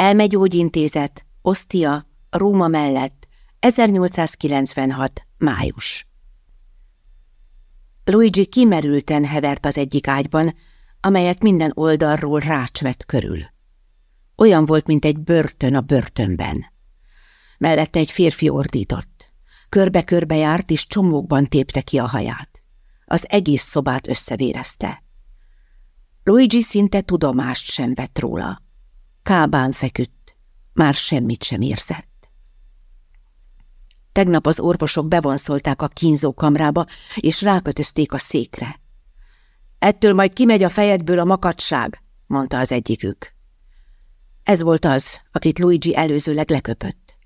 Elmegyógyintézet, Ostia, Róma mellett, 1896. május. Luigi kimerülten hevert az egyik ágyban, amelyet minden oldalról rácsvet körül. Olyan volt, mint egy börtön a börtönben. Mellette egy férfi ordított. Körbe-körbe járt, és csomókban tépte ki a haját. Az egész szobát összevérezte. Luigi szinte tudomást sem vett róla. Kábán feküdt, már semmit sem érzett. Tegnap az orvosok bevonszolták a kínzókamrába, és rákötözték a székre. Ettől majd kimegy a fejedből a makacság, mondta az egyikük. Ez volt az, akit Luigi előzőleg leköpött.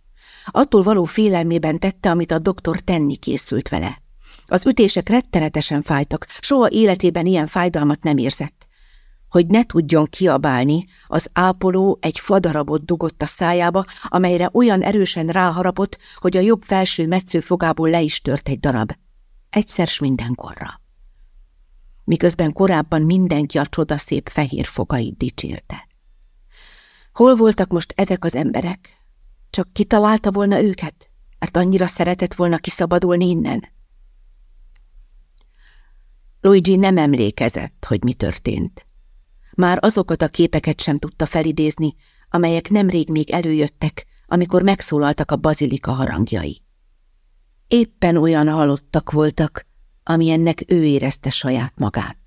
Attól való félelmében tette, amit a doktor tenni készült vele. Az ütések rettenetesen fájtak, soha életében ilyen fájdalmat nem érzett. Hogy ne tudjon kiabálni, az ápoló egy fadarabot dugott a szájába, amelyre olyan erősen ráharapott, hogy a jobb felső metszőfogából le is tört egy darab. Egyszer s mindenkorra. Miközben korábban mindenki a csodaszép fehér fogait dicsérte. Hol voltak most ezek az emberek? Csak kitalálta volna őket, mert annyira szeretett volna kiszabadulni innen. Luigi nem emlékezett, hogy mi történt. Már azokat a képeket sem tudta felidézni, amelyek nemrég még előjöttek, amikor megszólaltak a bazilika harangjai. Éppen olyan halottak voltak, amilyennek ő érezte saját magát.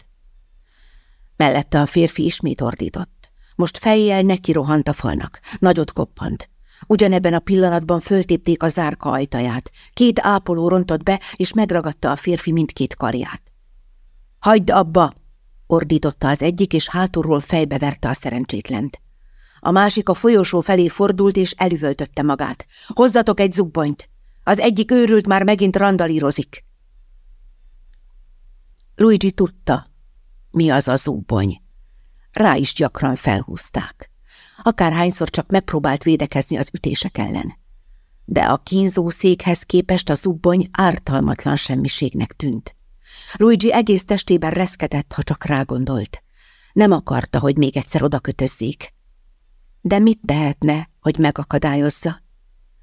Mellette a férfi ismét ordított. Most fejjel neki rohant a falnak, nagyot koppant. Ugyanebben a pillanatban föltépték a zárka ajtaját. Két ápoló rontott be, és megragadta a férfi mindkét karját. – Hagyd abba! Ordította az egyik, és hátulról fejbe a szerencsétlent. A másik a folyosó felé fordult, és elüvöltötte magát. Hozzatok egy zubbonyt! Az egyik őrült már megint randalírozik. Luigi tudta, mi az a zubbony. Rá is gyakran felhúzták. Akárhányszor csak megpróbált védekezni az ütések ellen. De a kínzó székhez képest a zubbony ártalmatlan semmiségnek tűnt. Luigi egész testében reszkedett, ha csak rágondolt. Nem akarta, hogy még egyszer odakötözzék. De mit tehetne, hogy megakadályozza?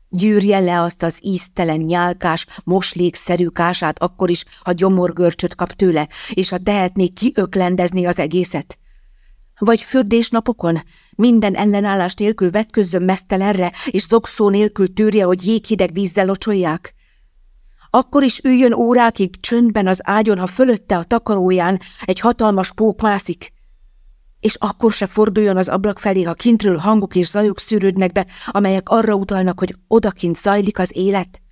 Gyűrje le azt az íztelen nyálkás, moslékszerű kását akkor is, ha gyomorgörcsöt kap tőle, és ha tehetné kiöklendezni az egészet. Vagy fürdésnapokon minden ellenállás nélkül vetközzön mesztelenre, és zokszó nélkül tűrje, hogy jéghideg vízzel locsolják. Akkor is üljön órákig csöndben az ágyon, ha fölötte a takaróján egy hatalmas pók mászik. És akkor se forduljon az ablak felé, ha kintről hangok és zajok szűrődnek be, amelyek arra utalnak, hogy odakint zajlik az élet.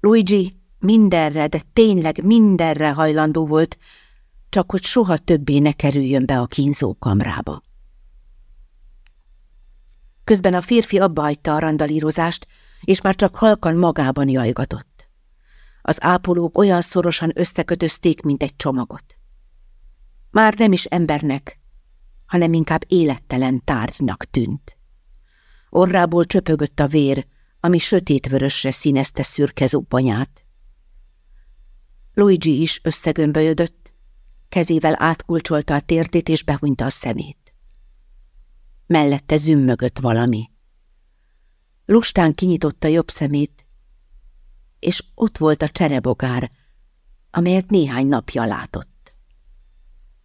Luigi mindenre, de tényleg mindenre hajlandó volt, csak hogy soha többé ne kerüljön be a kínzó kamrába. Közben a férfi abba hagyta a randalírozást, és már csak halkan magában jajgatott. Az ápolók olyan szorosan összekötözték, mint egy csomagot. Már nem is embernek, hanem inkább élettelen tárgynak tűnt. Orrából csöpögött a vér, ami sötétvörösre színezte szürke zubbanyát. Luigi is összegömbölyödött, kezével átkulcsolta a térdét és behunyta a szemét. Mellette zümmögött valami. Lustán kinyitotta jobb szemét, és ott volt a cserebogár, amelyet néhány napja látott.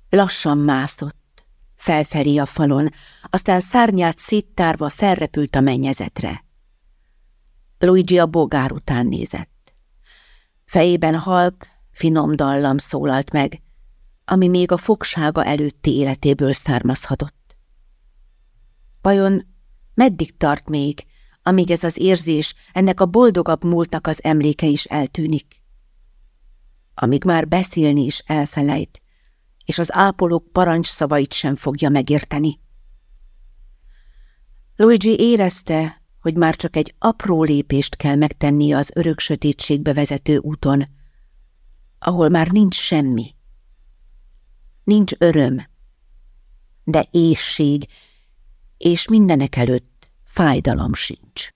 Lassan mászott, felfelé a falon, aztán szárnyát széttárva felrepült a mennyezetre. Luigi a bogár után nézett. Fejében halk, finom dallam szólalt meg, ami még a fogsága előtti életéből származhatott. Vajon meddig tart még, amíg ez az érzés, ennek a boldogabb múltnak az emléke is eltűnik. Amíg már beszélni is elfelejt, és az ápolók parancsszavait sem fogja megérteni. Luigi érezte, hogy már csak egy apró lépést kell megtennie az örök sötétségbe vezető úton, ahol már nincs semmi. Nincs öröm, de ésség, és mindenek előtt fájdalom sincs.